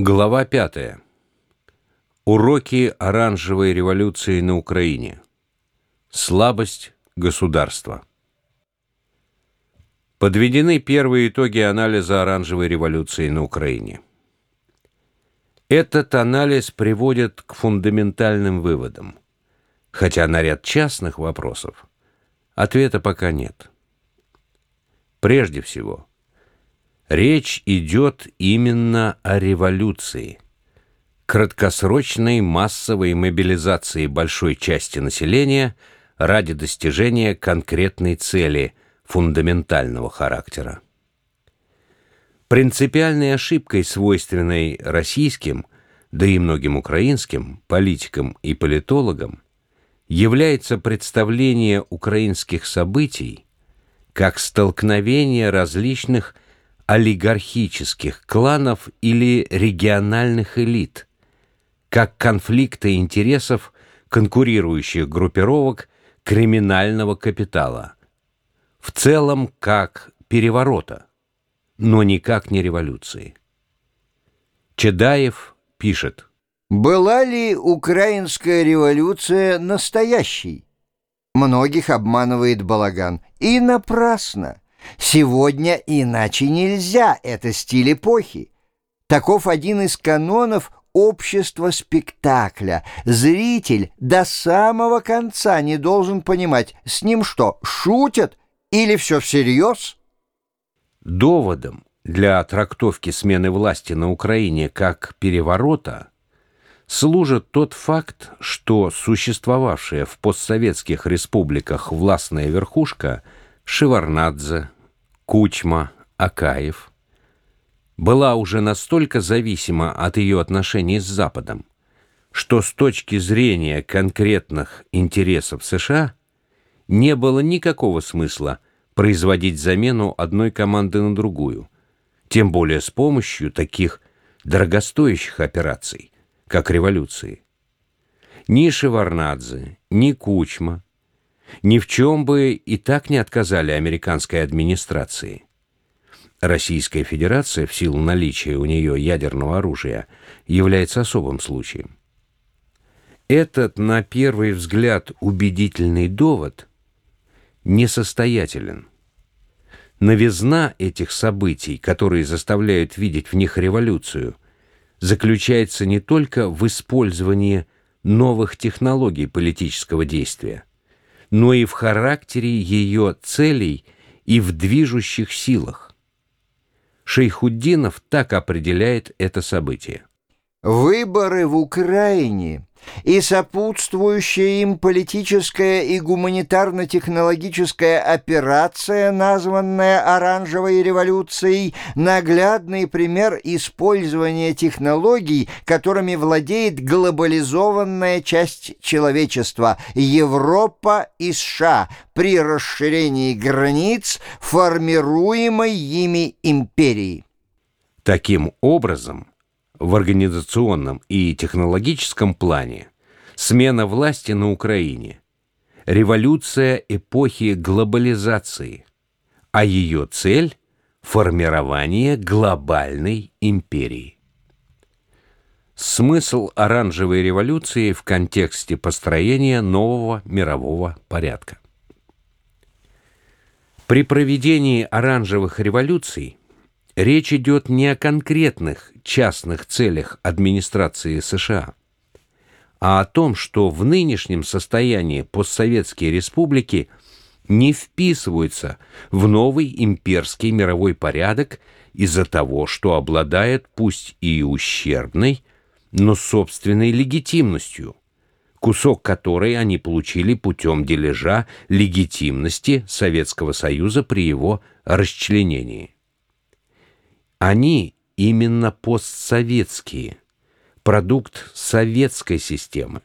Глава 5. Уроки оранжевой революции на Украине. Слабость государства. Подведены первые итоги анализа оранжевой революции на Украине. Этот анализ приводит к фундаментальным выводам, хотя на ряд частных вопросов ответа пока нет. Прежде всего, Речь идет именно о революции, краткосрочной массовой мобилизации большой части населения ради достижения конкретной цели фундаментального характера. Принципиальной ошибкой, свойственной российским, да и многим украинским политикам и политологам, является представление украинских событий как столкновение различных олигархических кланов или региональных элит, как конфликта интересов конкурирующих группировок криминального капитала, в целом как переворота, но никак не революции. Чедаев пишет. Была ли украинская революция настоящей? Многих обманывает балаган. И напрасно. Сегодня иначе нельзя, это стиль эпохи. Таков один из канонов общества спектакля. Зритель до самого конца не должен понимать, с ним что, шутят или все всерьез? Доводом для трактовки смены власти на Украине как переворота служит тот факт, что существовавшая в постсоветских республиках властная верхушка Шеварнадзе, Кучма, Акаев была уже настолько зависима от ее отношений с Западом, что с точки зрения конкретных интересов США не было никакого смысла производить замену одной команды на другую, тем более с помощью таких дорогостоящих операций, как революции. Ни Шеварнадзе, ни Кучма ни в чем бы и так не отказали американской администрации. Российская Федерация, в силу наличия у нее ядерного оружия, является особым случаем. Этот, на первый взгляд, убедительный довод несостоятелен. Новизна этих событий, которые заставляют видеть в них революцию, заключается не только в использовании новых технологий политического действия, но и в характере ее целей и в движущих силах. Шейхуддинов так определяет это событие. Выборы в Украине и сопутствующая им политическая и гуманитарно-технологическая операция, названная «Оранжевой революцией», наглядный пример использования технологий, которыми владеет глобализованная часть человечества – Европа и США при расширении границ формируемой ими империи. Таким образом, в организационном и технологическом плане смена власти на Украине, революция эпохи глобализации, а ее цель – формирование глобальной империи. Смысл оранжевой революции в контексте построения нового мирового порядка. При проведении оранжевых революций Речь идет не о конкретных частных целях администрации США, а о том, что в нынешнем состоянии постсоветские республики не вписываются в новый имперский мировой порядок из-за того, что обладает пусть и ущербной, но собственной легитимностью, кусок которой они получили путем дележа легитимности Советского Союза при его расчленении. Они именно постсоветские, продукт советской системы.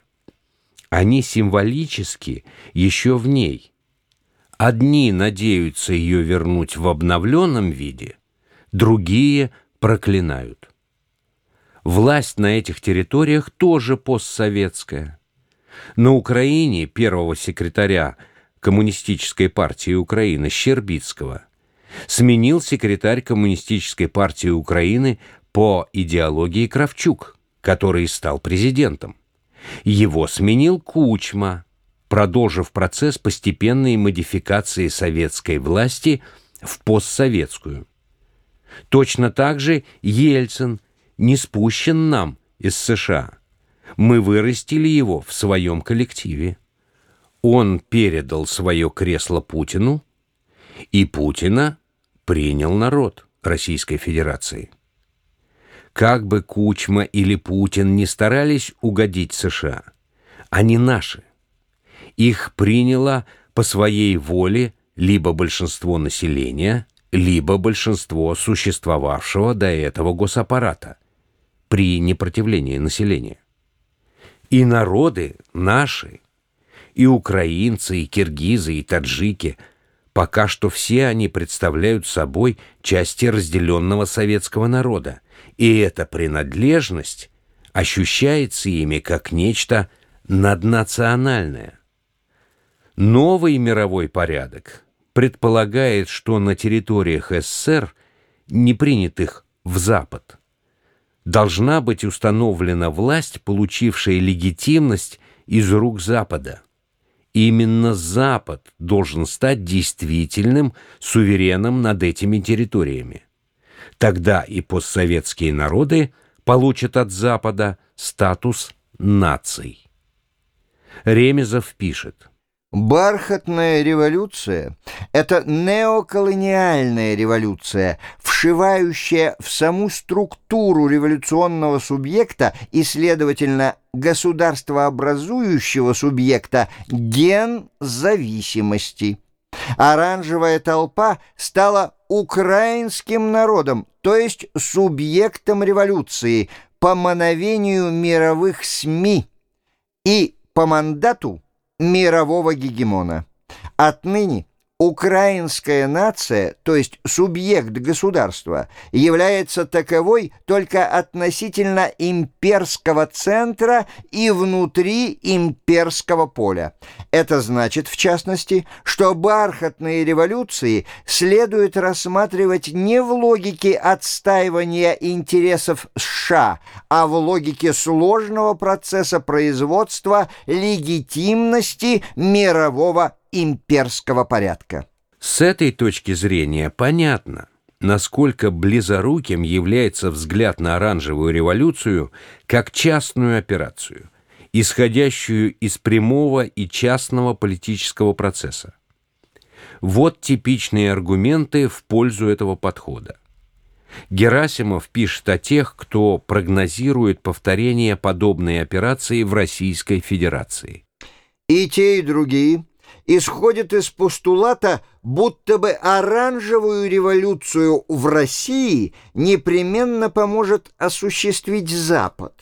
Они символически еще в ней. Одни надеются ее вернуть в обновленном виде, другие проклинают. Власть на этих территориях тоже постсоветская. На Украине первого секретаря Коммунистической партии Украины Щербицкого – сменил секретарь Коммунистической партии Украины по идеологии Кравчук, который стал президентом. Его сменил Кучма, продолжив процесс постепенной модификации советской власти в постсоветскую. Точно так же Ельцин не спущен нам из США. Мы вырастили его в своем коллективе. Он передал свое кресло Путину, и Путина принял народ Российской Федерации. Как бы Кучма или Путин не старались угодить США, они наши. Их приняло по своей воле либо большинство населения, либо большинство существовавшего до этого госаппарата при непротивлении населения. И народы наши, и украинцы, и киргизы, и таджики, пока что все они представляют собой части разделенного советского народа, и эта принадлежность ощущается ими как нечто наднациональное. Новый мировой порядок предполагает, что на территориях СССР, не принятых в Запад, должна быть установлена власть, получившая легитимность из рук Запада. Именно Запад должен стать действительным сувереном над этими территориями. Тогда и постсоветские народы получат от Запада статус наций. Ремезов пишет – Бархатная революция — это неоколониальная революция, вшивающая в саму структуру революционного субъекта и, следовательно, государствообразующего субъекта ген зависимости. Оранжевая толпа стала украинским народом, то есть субъектом революции, по мановению мировых СМИ и по мандату мирового гегемона. Отныне Украинская нация, то есть субъект государства, является таковой только относительно имперского центра и внутри имперского поля. Это значит, в частности, что бархатные революции следует рассматривать не в логике отстаивания интересов США, а в логике сложного процесса производства легитимности мирового имперского порядка. С этой точки зрения понятно, насколько близоруким является взгляд на оранжевую революцию как частную операцию, исходящую из прямого и частного политического процесса. Вот типичные аргументы в пользу этого подхода. Герасимов пишет о тех, кто прогнозирует повторение подобной операции в Российской Федерации. И те, и другие исходит из постулата, будто бы оранжевую революцию в России непременно поможет осуществить Запад.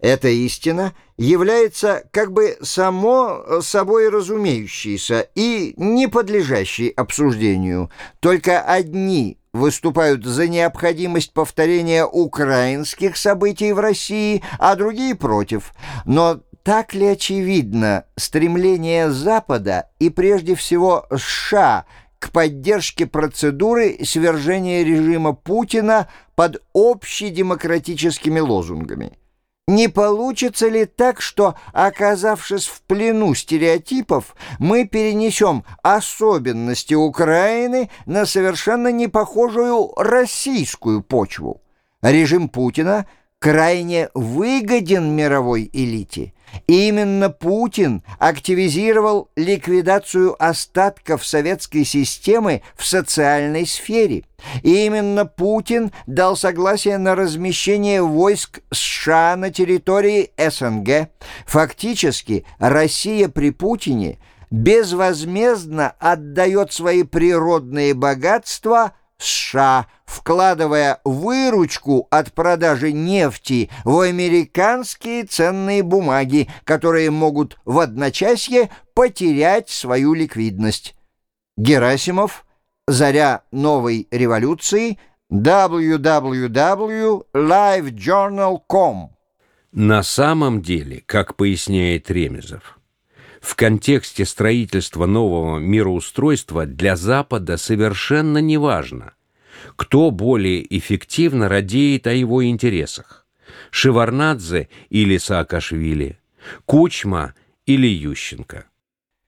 Эта истина является как бы само собой разумеющейся и не подлежащей обсуждению. Только одни выступают за необходимость повторения украинских событий в России, а другие против. Но так ли очевидно стремление Запада и прежде всего США к поддержке процедуры свержения режима Путина под общедемократическими лозунгами? Не получится ли так, что, оказавшись в плену стереотипов, мы перенесем особенности Украины на совершенно непохожую российскую почву? Режим Путина крайне выгоден мировой элите – именно Путин активизировал ликвидацию остатков советской системы в социальной сфере. именно Путин дал согласие на размещение войск США на территории СНГ. Фактически Россия при Путине безвозмездно отдает свои природные богатства – США, вкладывая выручку от продажи нефти в американские ценные бумаги, которые могут в одночасье потерять свою ликвидность. Герасимов, «Заря новой революции», www.livejournal.com На самом деле, как поясняет Ремезов, в контексте строительства нового мироустройства для Запада совершенно не важно, Кто более эффективно радеет о его интересах? Шеварнадзе или Саакашвили? Кучма или Ющенко?